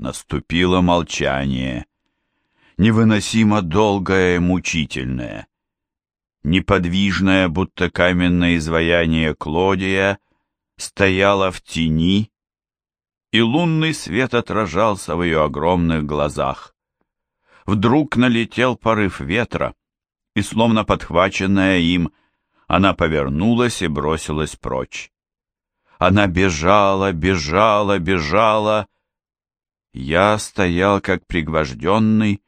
Наступило молчание, невыносимо долгое и мучительное. Неподвижное, будто каменное изваяние Клодия, стояло в тени, и лунный свет отражался в ее огромных глазах. Вдруг налетел порыв ветра, и, словно подхваченная им, она повернулась и бросилась прочь. Она бежала, бежала, бежала. Я стоял как пригвожденный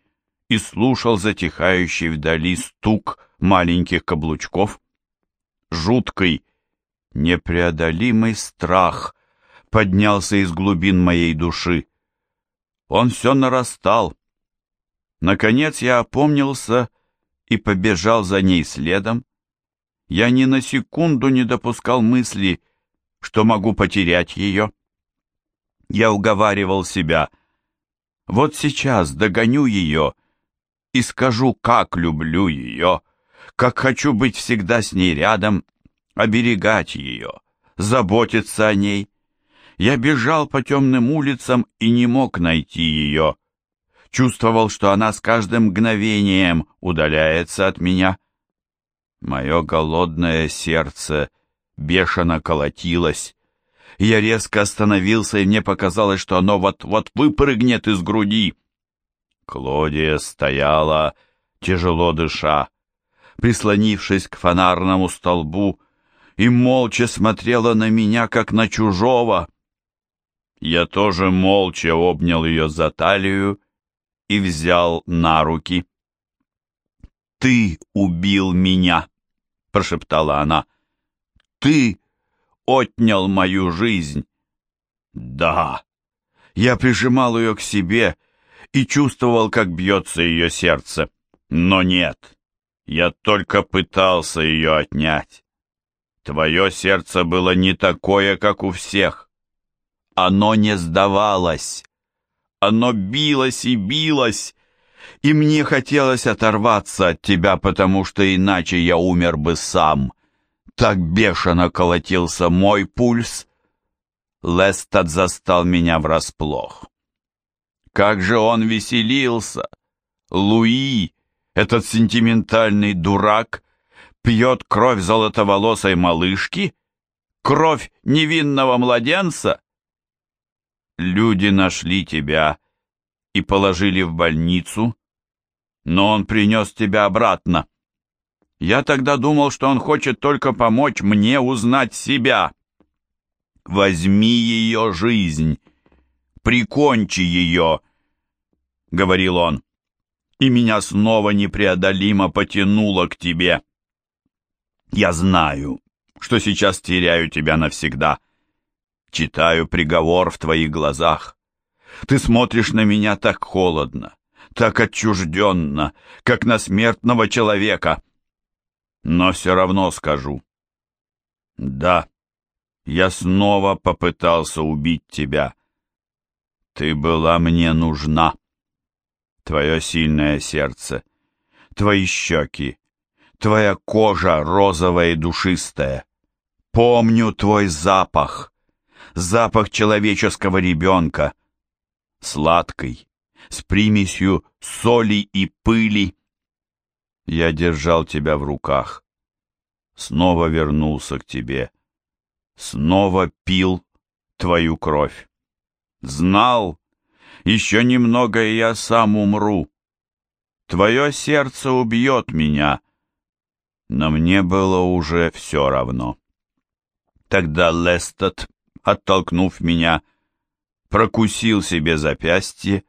и слушал затихающий вдали стук маленьких каблучков. Жуткий, непреодолимый страх поднялся из глубин моей души. Он все нарастал. Наконец я опомнился и побежал за ней следом. Я ни на секунду не допускал мысли, что могу потерять ее. Я уговаривал себя. Вот сейчас догоню ее и скажу, как люблю ее, как хочу быть всегда с ней рядом, оберегать ее, заботиться о ней. Я бежал по темным улицам и не мог найти ее. Чувствовал, что она с каждым мгновением удаляется от меня. Мое голодное сердце — бешено колотилось. Я резко остановился, и мне показалось, что оно вот-вот выпрыгнет из груди. Клодия стояла, тяжело дыша, прислонившись к фонарному столбу, и молча смотрела на меня, как на чужого. Я тоже молча обнял ее за талию и взял на руки. «Ты убил меня!» — прошептала она ты отнял мою жизнь. Да, я прижимал ее к себе и чувствовал, как бьется ее сердце. Но нет, я только пытался ее отнять. Твое сердце было не такое, как у всех. Оно не сдавалось. Оно билось и билось, и мне хотелось оторваться от тебя, потому что иначе я умер бы сам. Так бешено колотился мой пульс. Лестад застал меня врасплох. Как же он веселился! Луи, этот сентиментальный дурак, пьет кровь золотоволосой малышки? Кровь невинного младенца? Люди нашли тебя и положили в больницу, но он принес тебя обратно. Я тогда думал, что он хочет только помочь мне узнать себя. Возьми ее жизнь, прикончи ее, — говорил он, — и меня снова непреодолимо потянуло к тебе. Я знаю, что сейчас теряю тебя навсегда. Читаю приговор в твоих глазах. Ты смотришь на меня так холодно, так отчужденно, как на смертного человека но все равно скажу. Да, я снова попытался убить тебя. Ты была мне нужна. Твое сильное сердце, твои щеки, твоя кожа розовая и душистая. Помню твой запах, запах человеческого ребенка, сладкий, с примесью соли и пыли, я держал тебя в руках. Снова вернулся к тебе. Снова пил твою кровь. Знал, еще немного, и я сам умру. Твое сердце убьет меня. Но мне было уже все равно. Тогда Лестед, оттолкнув меня, прокусил себе запястье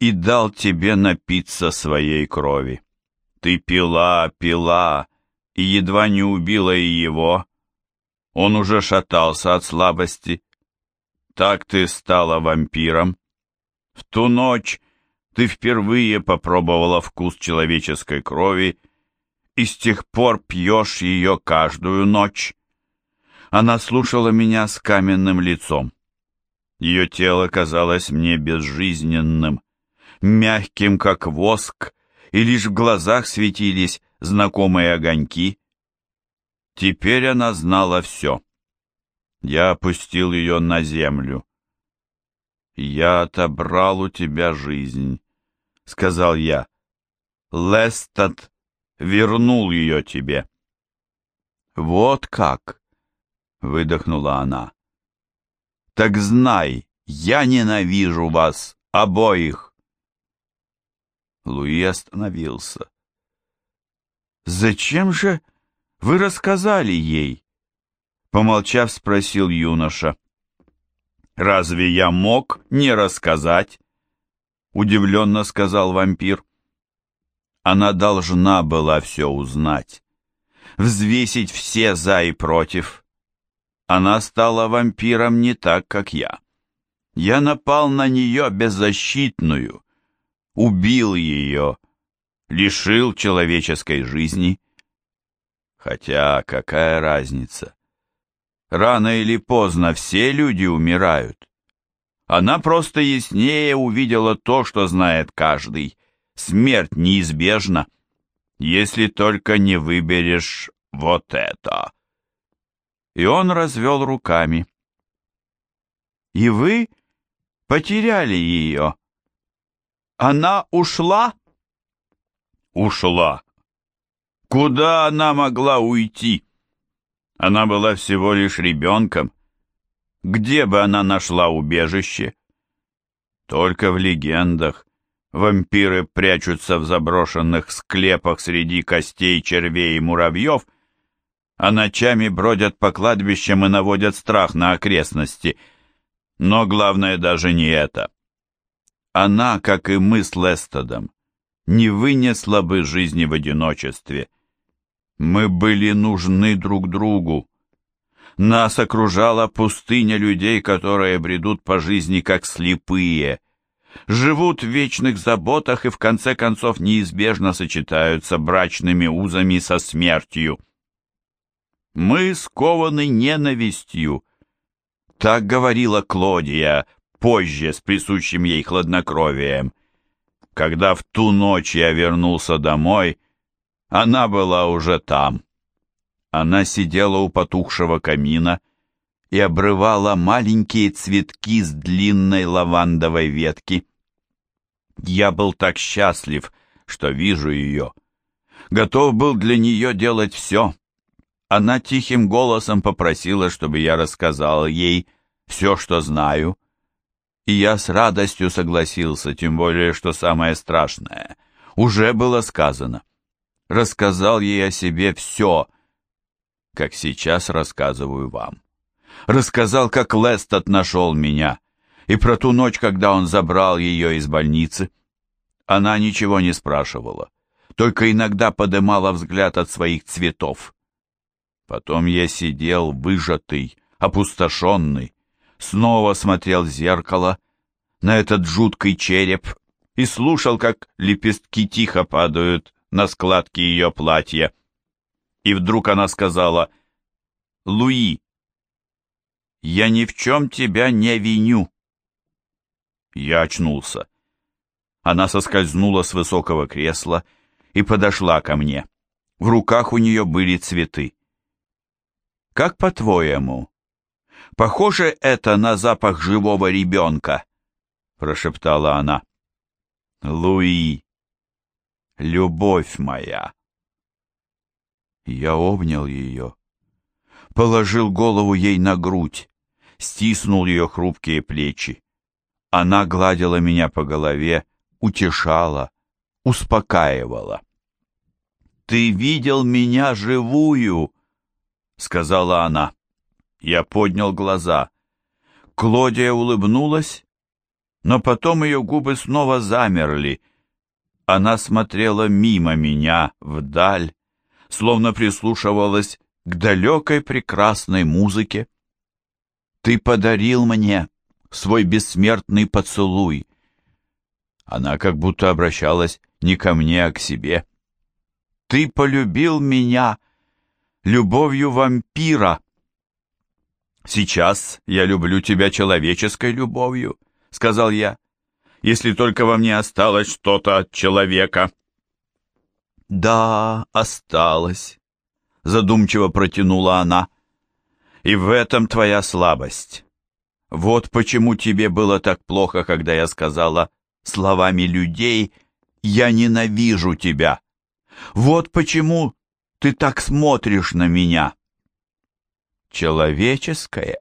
и дал тебе напиться своей крови. Ты пила, пила, и едва не убила и его. Он уже шатался от слабости. Так ты стала вампиром. В ту ночь ты впервые попробовала вкус человеческой крови и с тех пор пьешь ее каждую ночь. Она слушала меня с каменным лицом. Ее тело казалось мне безжизненным, мягким, как воск, и лишь в глазах светились знакомые огоньки. Теперь она знала все. Я опустил ее на землю. «Я отобрал у тебя жизнь», — сказал я. «Лестад вернул ее тебе». «Вот как!» — выдохнула она. «Так знай, я ненавижу вас обоих!» Луи остановился. «Зачем же вы рассказали ей?» Помолчав, спросил юноша. «Разве я мог не рассказать?» Удивленно сказал вампир. Она должна была все узнать, взвесить все за и против. Она стала вампиром не так, как я. Я напал на нее беззащитную, убил ее, лишил человеческой жизни. Хотя какая разница? Рано или поздно все люди умирают. Она просто яснее увидела то, что знает каждый. Смерть неизбежна, если только не выберешь вот это. И он развел руками. И вы потеряли ее. Она ушла? Ушла. Куда она могла уйти? Она была всего лишь ребенком. Где бы она нашла убежище? Только в легендах. Вампиры прячутся в заброшенных склепах среди костей червей и муравьев, а ночами бродят по кладбищам и наводят страх на окрестности. Но главное даже не это. Она, как и мы с Лестедом, не вынесла бы жизни в одиночестве — мы были нужны друг другу. Нас окружала пустыня людей, которые бредут по жизни как слепые, живут в вечных заботах и в конце концов неизбежно сочетаются брачными узами со смертью. Мы скованы ненавистью. Так говорила Клодия позже с присущим ей хладнокровием. Когда в ту ночь я вернулся домой, она была уже там. Она сидела у потухшего камина и обрывала маленькие цветки с длинной лавандовой ветки. Я был так счастлив, что вижу ее. Готов был для нее делать все. Она тихим голосом попросила, чтобы я рассказал ей все, что знаю. И я с радостью согласился, тем более, что самое страшное уже было сказано рассказал ей о себе все, как сейчас рассказываю вам. Рассказал, как Лестед нашел меня, и про ту ночь, когда он забрал ее из больницы. Она ничего не спрашивала, только иногда подымала взгляд от своих цветов. Потом я сидел выжатый, опустошенный, снова смотрел в зеркало на этот жуткий череп и слушал, как лепестки тихо падают на складке ее платья. И вдруг она сказала, «Луи, я ни в чем тебя не виню». Я очнулся. Она соскользнула с высокого кресла и подошла ко мне. В руках у нее были цветы. «Как по-твоему, похоже это на запах живого ребенка?» прошептала она. «Луи, любовь моя!» Я обнял ее, положил голову ей на грудь, стиснул ее хрупкие плечи. Она гладила меня по голове, утешала, успокаивала. «Ты видел меня живую!» — сказала она. Я поднял глаза. Клодия улыбнулась, но потом ее губы снова замерли — она смотрела мимо меня, вдаль, словно прислушивалась к далекой прекрасной музыке. Ты подарил мне свой бессмертный поцелуй. Она как будто обращалась не ко мне, а к себе. Ты полюбил меня любовью вампира. Сейчас я люблю тебя человеческой любовью, сказал я если только во мне осталось что-то от человека». «Да, осталось», — задумчиво протянула она. «И в этом твоя слабость. Вот почему тебе было так плохо, когда я сказала словами людей «Я ненавижу тебя». Вот почему ты так смотришь на меня. Человеческое?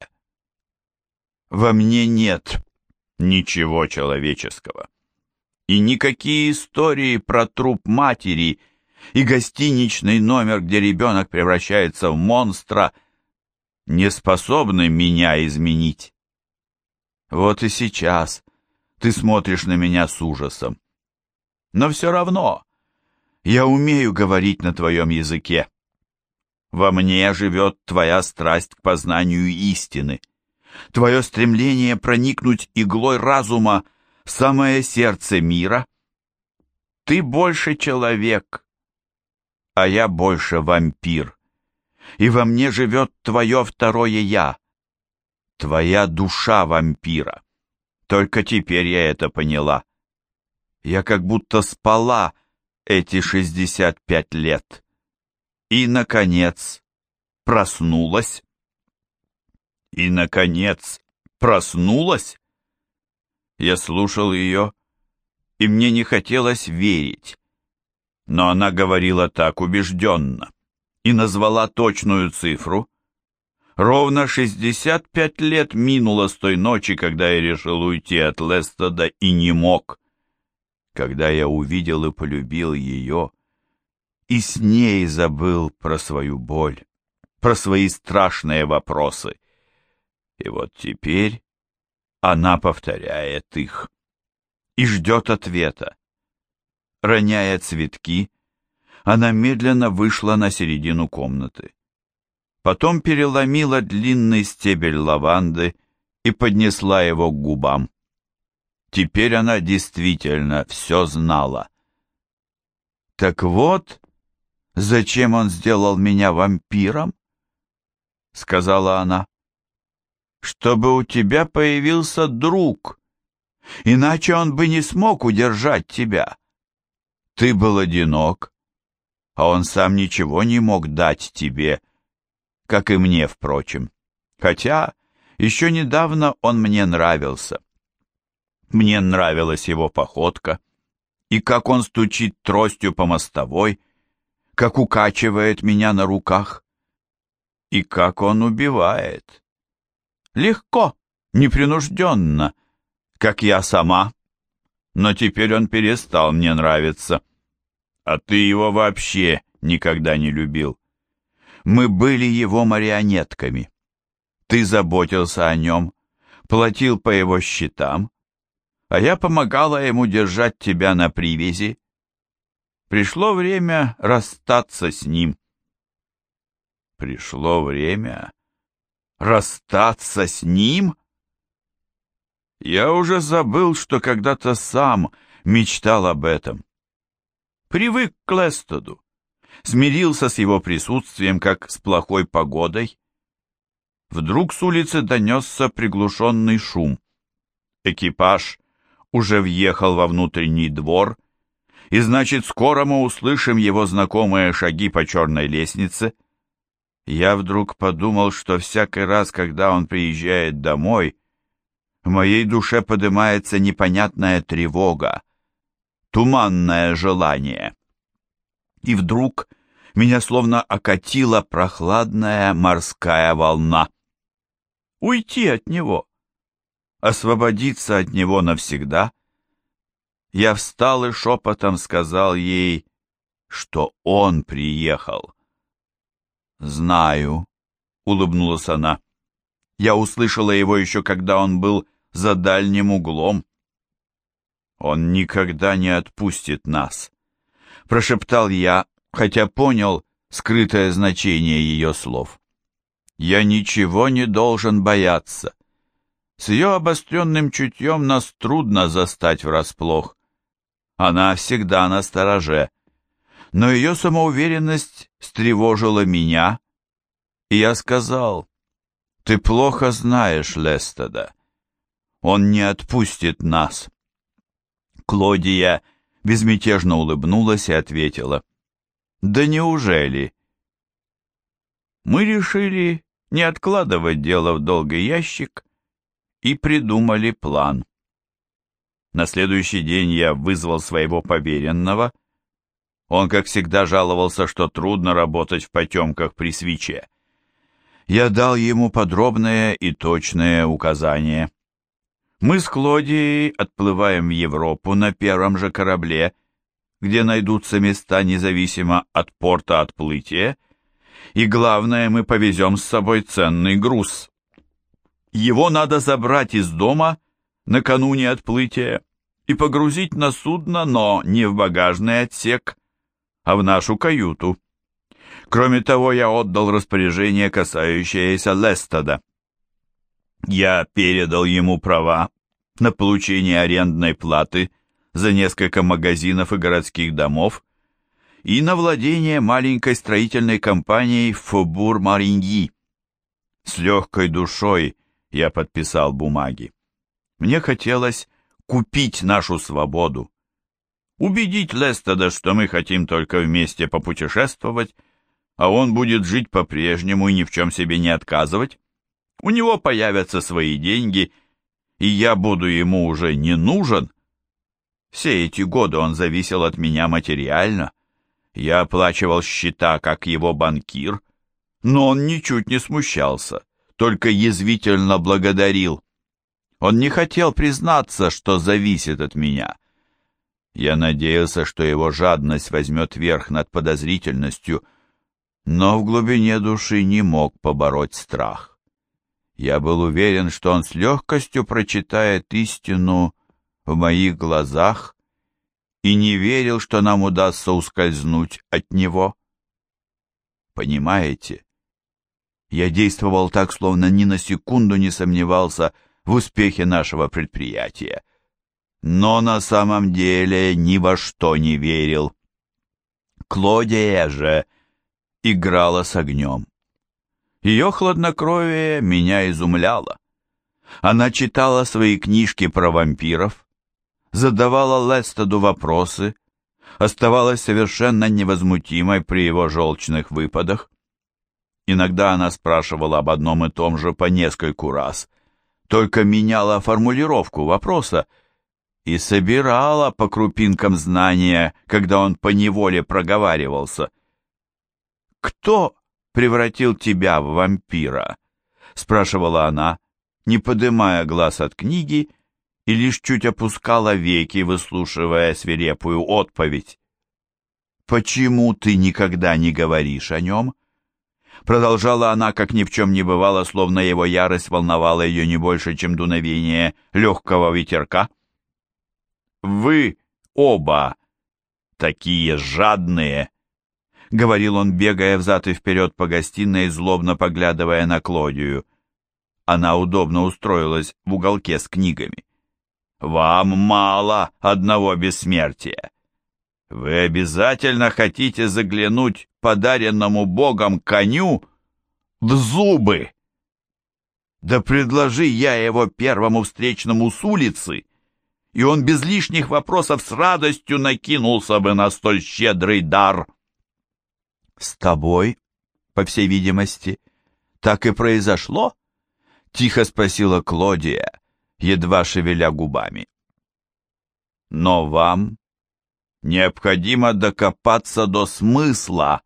Во мне нет ничего человеческого. И никакие истории про труп матери и гостиничный номер, где ребенок превращается в монстра, не способны меня изменить. Вот и сейчас ты смотришь на меня с ужасом. Но все равно я умею говорить на твоем языке. Во мне живет твоя страсть к познанию истины, твое стремление проникнуть иглой разума в самое сердце мира. Ты больше человек, а я больше вампир, и во мне живет твое второе «я», твоя душа вампира. Только теперь я это поняла. Я как будто спала эти шестьдесят пять лет и, наконец, проснулась. И, наконец, проснулась. Я слушал ее, и мне не хотелось верить. Но она говорила так убежденно и назвала точную цифру. Ровно 65 лет минуло с той ночи, когда я решил уйти от Лестода и не мог. Когда я увидел и полюбил ее, и с ней забыл про свою боль, про свои страшные вопросы. И вот теперь она повторяет их и ждет ответа. Роняя цветки, она медленно вышла на середину комнаты. Потом переломила длинный стебель лаванды и поднесла его к губам. Теперь она действительно все знала. Так вот, «Зачем он сделал меня вампиром?» — сказала она. «Чтобы у тебя появился друг, иначе он бы не смог удержать тебя. Ты был одинок, а он сам ничего не мог дать тебе, как и мне, впрочем. Хотя еще недавно он мне нравился. Мне нравилась его походка, и как он стучит тростью по мостовой — как укачивает меня на руках. И как он убивает. Легко, непринужденно, как я сама. Но теперь он перестал мне нравиться. А ты его вообще никогда не любил. Мы были его марионетками. Ты заботился о нем, платил по его счетам, а я помогала ему держать тебя на привязи, Пришло время расстаться с ним. Пришло время расстаться с ним? Я уже забыл, что когда-то сам мечтал об этом. Привык к Лестоду, смирился с его присутствием, как с плохой погодой. Вдруг с улицы донесся приглушенный шум. Экипаж уже въехал во внутренний двор и значит, скоро мы услышим его знакомые шаги по черной лестнице. Я вдруг подумал, что всякий раз, когда он приезжает домой, в моей душе поднимается непонятная тревога, туманное желание. И вдруг меня словно окатила прохладная морская волна. Уйти от него, освободиться от него навсегда — я встал и шепотом сказал ей, что он приехал. «Знаю», — улыбнулась она. «Я услышала его еще, когда он был за дальним углом». «Он никогда не отпустит нас», — прошептал я, хотя понял скрытое значение ее слов. «Я ничего не должен бояться. С ее обостренным чутьем нас трудно застать врасплох. Она всегда на стороже. Но ее самоуверенность встревожила меня, и я сказал, «Ты плохо знаешь Лестеда. Он не отпустит нас». Клодия безмятежно улыбнулась и ответила, «Да неужели?» Мы решили не откладывать дело в долгий ящик и придумали план. На следующий день я вызвал своего поверенного. Он, как всегда, жаловался, что трудно работать в потемках при свече. Я дал ему подробные и точные указания. Мы с Клодией отплываем в Европу на первом же корабле, где найдутся места независимо от порта отплытия, и главное, мы повезем с собой ценный груз. Его надо забрать из дома накануне отплытия и погрузить на судно, но не в багажный отсек, а в нашу каюту. Кроме того, я отдал распоряжение, касающееся Лестода. Я передал ему права на получение арендной платы за несколько магазинов и городских домов и на владение маленькой строительной компанией Фобур-Мариньи. С легкой душой я подписал бумаги. Мне хотелось купить нашу свободу, убедить Лестеда, что мы хотим только вместе попутешествовать, а он будет жить по-прежнему и ни в чем себе не отказывать. У него появятся свои деньги, и я буду ему уже не нужен. Все эти годы он зависел от меня материально. Я оплачивал счета, как его банкир, но он ничуть не смущался только язвительно благодарил. Он не хотел признаться, что зависит от меня. Я надеялся, что его жадность возьмет верх над подозрительностью, но в глубине души не мог побороть страх. Я был уверен, что он с легкостью прочитает истину в моих глазах и не верил, что нам удастся ускользнуть от него. Понимаете, я действовал так, словно ни на секунду не сомневался в успехе нашего предприятия. Но на самом деле ни во что не верил. Клодия же играла с огнем. Ее хладнокровие меня изумляло. Она читала свои книжки про вампиров, задавала Лестеду вопросы, оставалась совершенно невозмутимой при его желчных выпадах. Иногда она спрашивала об одном и том же по нескольку раз, только меняла формулировку вопроса и собирала по крупинкам знания, когда он поневоле проговаривался. «Кто превратил тебя в вампира?» — спрашивала она, не поднимая глаз от книги и лишь чуть опускала веки, выслушивая свирепую отповедь. «Почему ты никогда не говоришь о нем?» Продолжала она, как ни в чем не бывало, словно его ярость волновала ее не больше, чем дуновение легкого ветерка. «Вы оба такие жадные!» — говорил он, бегая взад и вперед по гостиной, злобно поглядывая на Клодию. Она удобно устроилась в уголке с книгами. «Вам мало одного бессмертия. Вы обязательно хотите заглянуть подаренному Богом коню в зубы. Да предложи я его первому встречному с улицы, и он без лишних вопросов с радостью накинулся бы на столь щедрый дар. С тобой, по всей видимости, так и произошло? Тихо спросила Клодия, едва шевеля губами. Но вам Необходимо докопаться до смысла.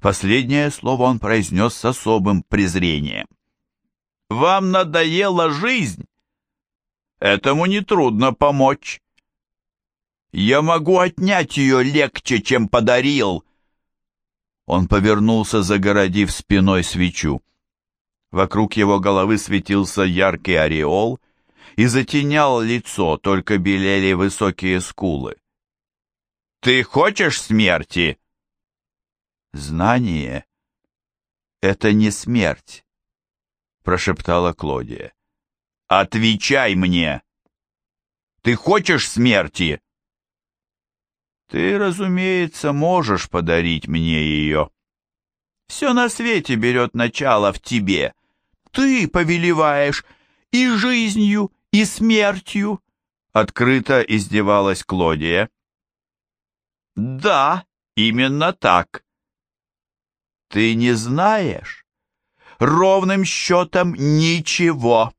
Последнее слово он произнес с особым презрением. Вам надоела жизнь? Этому нетрудно помочь. Я могу отнять ее легче, чем подарил. Он повернулся, загородив спиной свечу. Вокруг его головы светился яркий ореол и затенял лицо, только белели высокие скулы. Ты хочешь смерти? Знание — это не смерть, прошептала Клодия. Отвечай мне! Ты хочешь смерти? Ты, разумеется, можешь подарить мне ее. Все на свете берет начало в тебе. Ты повелеваешь и жизнью, и смертью. Открыто издевалась Клодия. Да, именно так. Ты не знаешь? Ровным счетом ничего.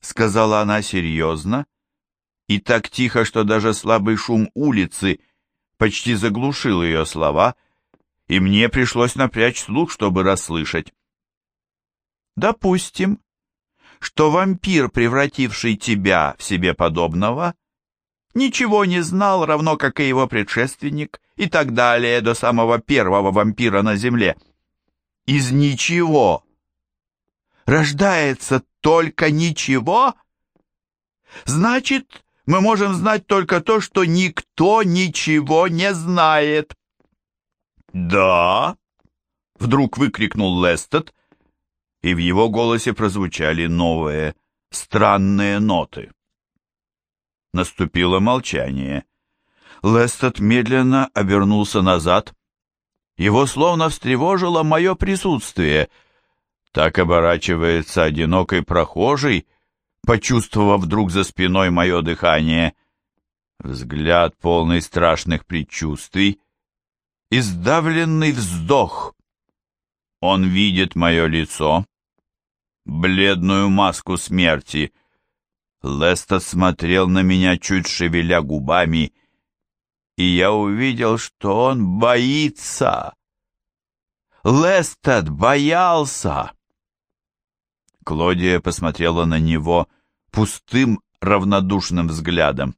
сказала она серьезно, и так тихо, что даже слабый шум улицы почти заглушил ее слова, и мне пришлось напрячь слух, чтобы расслышать. «Допустим, что вампир, превративший тебя в себе подобного, ничего не знал, равно как и его предшественник, и так далее, до самого первого вампира на земле. Из ничего рождается только ничего? Значит, мы можем знать только то, что никто ничего не знает. «Да!» — вдруг выкрикнул Лестед, и в его голосе прозвучали новые, странные ноты. Наступило молчание. Лестед медленно обернулся назад. Его словно встревожило мое присутствие. Так оборачивается одинокий прохожий, почувствовав вдруг за спиной мое дыхание. Взгляд полный страшных предчувствий, издавленный вздох. Он видит мое лицо, бледную маску смерти. Лестед смотрел на меня, чуть шевеля губами, и я увидел, что он боится. Лестед боялся. Клодия посмотрела на него пустым, равнодушным взглядом.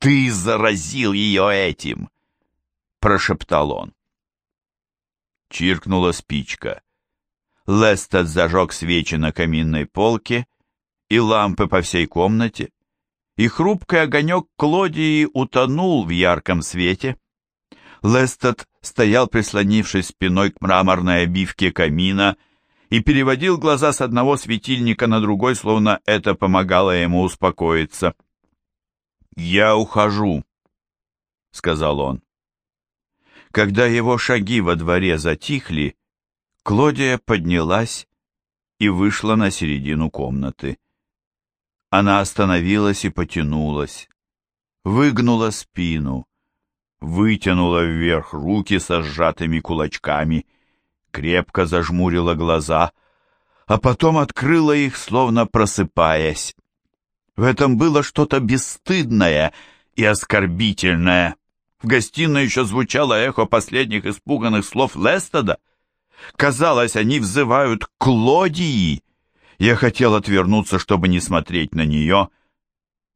«Ты заразил ее этим!» — прошептал он. Чиркнула спичка. Лестед зажег свечи на каминной полке и лампы по всей комнате, и хрупкий огонек Клодии утонул в ярком свете. Лестед стоял, прислонившись спиной к мраморной обивке камина, и переводил глаза с одного светильника на другой, словно это помогало ему успокоиться. «Я ухожу», — сказал он. Когда его шаги во дворе затихли, Клодия поднялась и вышла на середину комнаты. Она остановилась и потянулась, выгнула спину, вытянула вверх руки со сжатыми кулачками, крепко зажмурила глаза, а потом открыла их, словно просыпаясь. В этом было что-то бесстыдное и оскорбительное. В гостиной еще звучало эхо последних испуганных слов Лестеда. Казалось, они взывают Клодии. Я хотел отвернуться, чтобы не смотреть на нее,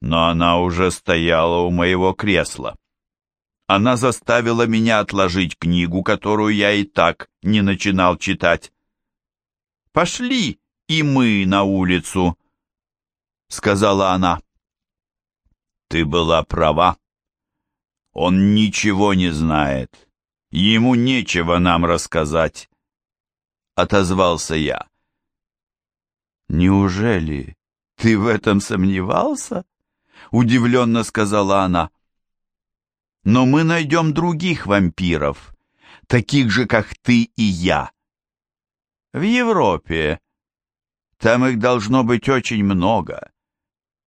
но она уже стояла у моего кресла. Она заставила меня отложить книгу, которую я и так не начинал читать. «Пошли и мы на улицу», — сказала она. «Ты была права. Он ничего не знает. Ему нечего нам рассказать отозвался я. «Неужели ты в этом сомневался?» — удивленно сказала она. «Но мы найдем других вампиров, таких же, как ты и я. В Европе. Там их должно быть очень много.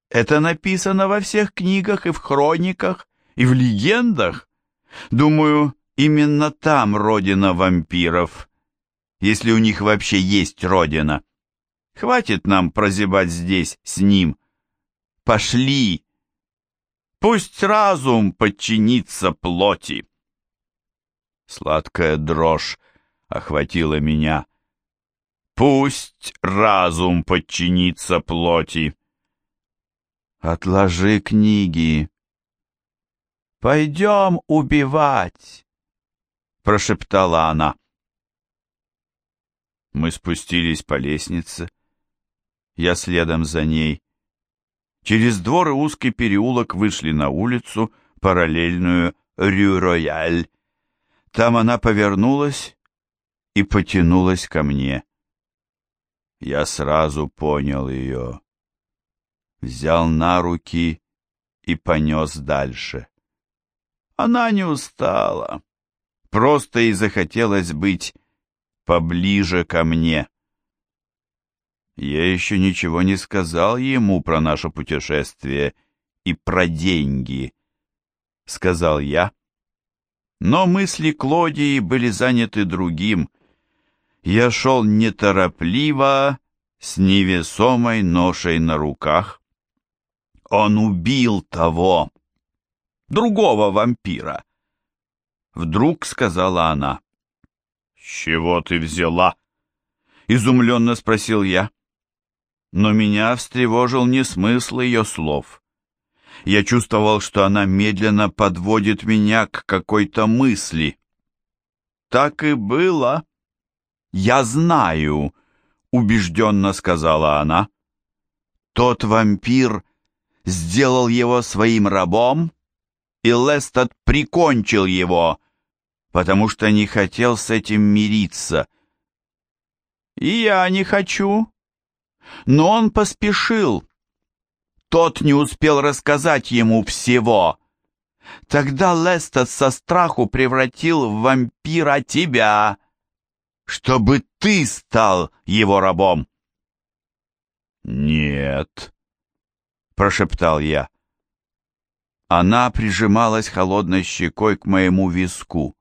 Это написано во всех книгах и в хрониках, и в легендах. Думаю, именно там родина вампиров» если у них вообще есть родина. Хватит нам прозябать здесь с ним. Пошли. Пусть разум подчинится плоти. Сладкая дрожь охватила меня. Пусть разум подчинится плоти. Отложи книги. Пойдем убивать, прошептала она. Мы спустились по лестнице. Я следом за ней. Через двор и узкий переулок вышли на улицу, параллельную Рю-Рояль. Там она повернулась и потянулась ко мне. Я сразу понял ее. Взял на руки и понес дальше. Она не устала. Просто и захотелось быть поближе ко мне. Я еще ничего не сказал ему про наше путешествие и про деньги, сказал я. Но мысли Клодии были заняты другим. Я шел неторопливо, с невесомой ношей на руках. Он убил того, другого вампира. Вдруг сказала она. «С чего ты взяла?» Изумленно спросил я. Но меня встревожил не смысл ее слов. Я чувствовал, что она медленно подводит меня к какой-то мысли. Так и было. Я знаю, убежденно сказала она. Тот вампир сделал его своим рабом, и Лестед прикончил его, потому что не хотел с этим мириться. И я не хочу. Но он поспешил. Тот не успел рассказать ему всего. Тогда Лестед со страху превратил в вампира тебя, чтобы ты стал его рабом. «Нет», — прошептал я. Она прижималась холодной щекой к моему виску.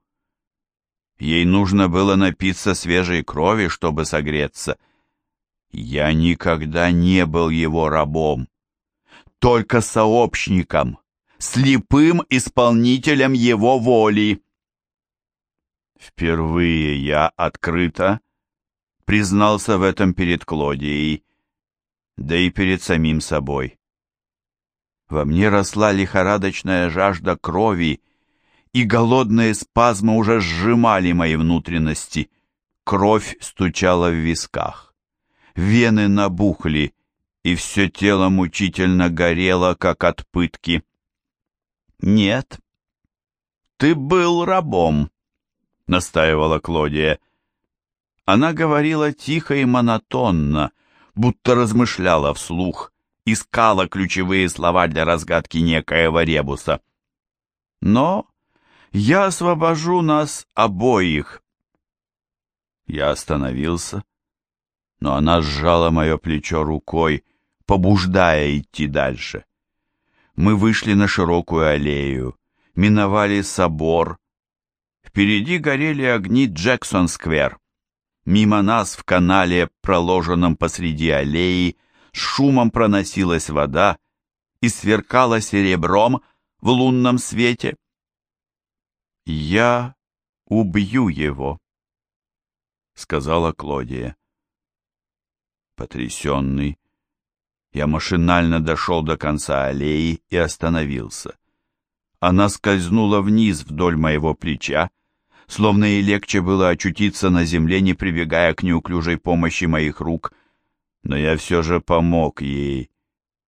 Ей нужно было напиться свежей крови, чтобы согреться. Я никогда не был его рабом, только сообщником, слепым исполнителем его воли. Впервые я открыто признался в этом перед Клодией, да и перед самим собой. Во мне росла лихорадочная жажда крови, и голодные спазмы уже сжимали мои внутренности. Кровь стучала в висках. Вены набухли, и все тело мучительно горело, как от пытки. «Нет, ты был рабом», — настаивала Клодия. Она говорила тихо и монотонно, будто размышляла вслух, искала ключевые слова для разгадки некоего ребуса. Но я освобожу нас обоих. Я остановился, но она сжала мое плечо рукой, побуждая идти дальше. Мы вышли на широкую аллею, миновали собор. Впереди горели огни Джексон-сквер. Мимо нас в канале, проложенном посреди аллеи, с шумом проносилась вода и сверкала серебром в лунном свете. «Я убью его», — сказала Клодия. Потрясенный, я машинально дошел до конца аллеи и остановился. Она скользнула вниз вдоль моего плеча, словно ей легче было очутиться на земле, не прибегая к неуклюжей помощи моих рук. Но я все же помог ей,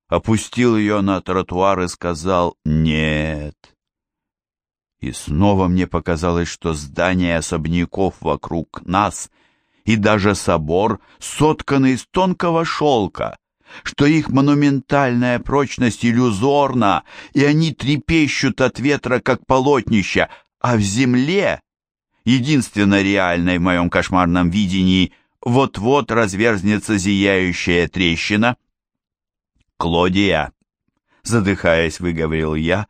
опустил ее на тротуар и сказал «нет». И снова мне показалось, что здания особняков вокруг нас и даже собор сотканы из тонкого шелка, что их монументальная прочность иллюзорна, и они трепещут от ветра, как полотнища, а в земле единственно реальной в моем кошмарном видении, вот-вот разверзнется зияющая трещина. «Клодия!» — задыхаясь, выговорил я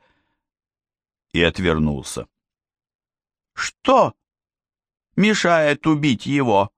и отвернулся. «Что мешает убить его?»